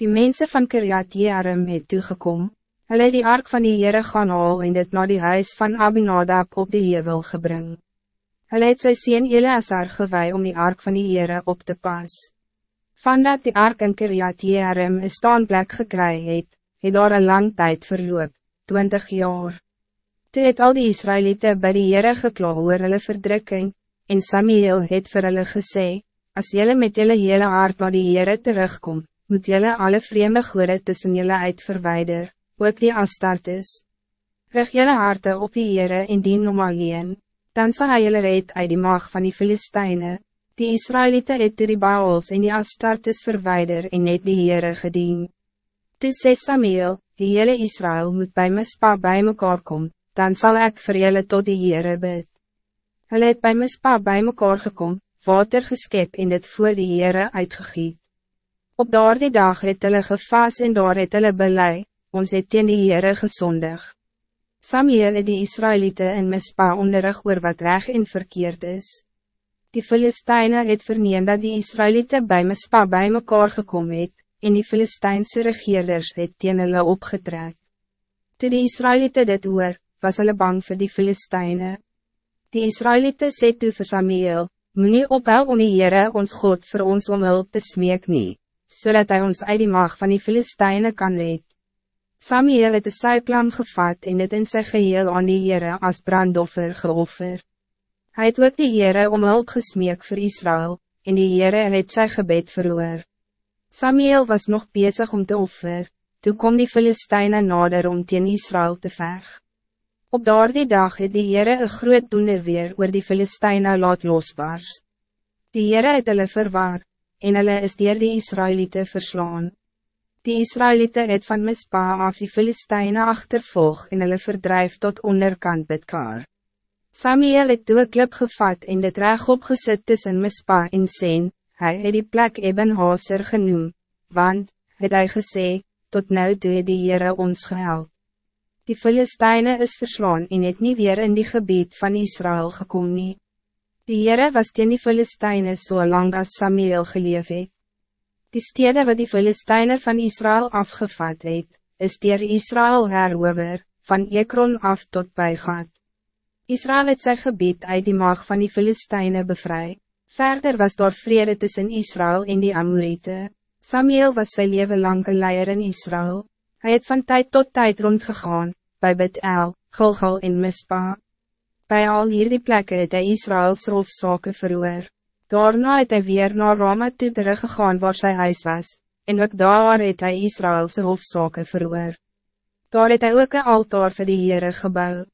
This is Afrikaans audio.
Die mensen van Kiryat Jearim het toegekom, hulle het die ark van die Heere gaan haal en dit na die huis van Abinadab op die Hevel gebring. Hulle het sy sien Eleazar gewei om die ark van die Heere op te pas. Vandat die ark in Kiryat Jearim een staanplek gekry het, het daar een lang tijd verloop, 20 jaar. Toe het al die Israëlieten bij die Heere gekla oor hulle verdrukking, en Samuel het vir hulle gesê, as jylle met jylle hele hart naar die Heere terugkomt, moet jullie alle vreemde goede tussen jullie uit verwijder, ook die Astartes. Rig jullie harte op die Heere en dien om alleen, dan zal hij jullie red uit die mag van die Filistijnen. Die Israëlieten het die Baals en die Astartes verwijder en net die Heere gedien. Toe sê Samuel, die hele Israël moet bij Mispa bij mekaar kom, dan zal ik voor jullie tot die Heere bid. Hulle het bij Mispa bij mekaar gekom, water geskep en dit voor die Heere uitgegiet. Op daardie dag het hulle gevas en daar het hulle belei, ons het teen die Heere gesondig. Samuel het die Israëlieten in Mispa onderrig oor wat reg en verkeerd is. Die Filisteine het verneem dat die Israëlieten bij Mispa bij mekaar gekom het, en die Filistijnse regeerders het teen hulle opgetrek. Toe die Israëlieten dit hoor, was hulle bang voor die Filisteine. Die Israëlieten sê toe vir Samuel, Moet nie ophou om die Heere ons God voor ons om hulp te smeek nie zodat hij ons uit die mag van die Filistijnen kan leed. Samuel het de syplam gevat en het in sy geheel aan die Heere as brandoffer geoffer. Hij het ook die Heere om hulp gesmeek voor Israël, en die Heere het sy gebed verhoor. Samuel was nog bezig om te offer, toen kom die Filistijnen nader om teen Israël te veg. Op daardie dag het die Heere een groot doener weer oor die Filistijnen laat losbaars. Die Heere het hulle verwaard en hulle is dier die Israëlieten verslaan. Die Israëlieten het van Mispa af die Filisteine achtervolg en hulle verdrijf tot onderkant Bidkar. Samuel het toe klip gevat en dit reg opgesit tussen Mispa en Sen, hy het die plek Eben Haser genoem, want, het hy gesê, tot nou toe het die Heere ons gehelp. Die Filisteine is verslaan en het niet weer in die gebied van Israël gekomen. nie. Die Heere was teen die Filisteine so lang as Samuel geleef het. Die stede wat die Filisteine van Israël afgevat het, is dier Israël herover, van Ekron af tot Gad. Israël het sy gebied uit die mag van die Filisteine bevry. Verder was daar vrede tussen Israël en die Amorite. Samuel was sy leven lang een leier in Israël. Hij het van tijd tot tijd rondgegaan, bij Bet-El, Gilgal en Mispa. Bij al hierdie plekke het hy Israëls rofzake verhoor. Daarna het hy weer naar Rome toe teruggegaan waar sy huis was, en ook daar het hy Israëls hofzake verhoor. Daar het hy ook een altaar vir die Heere gebouw.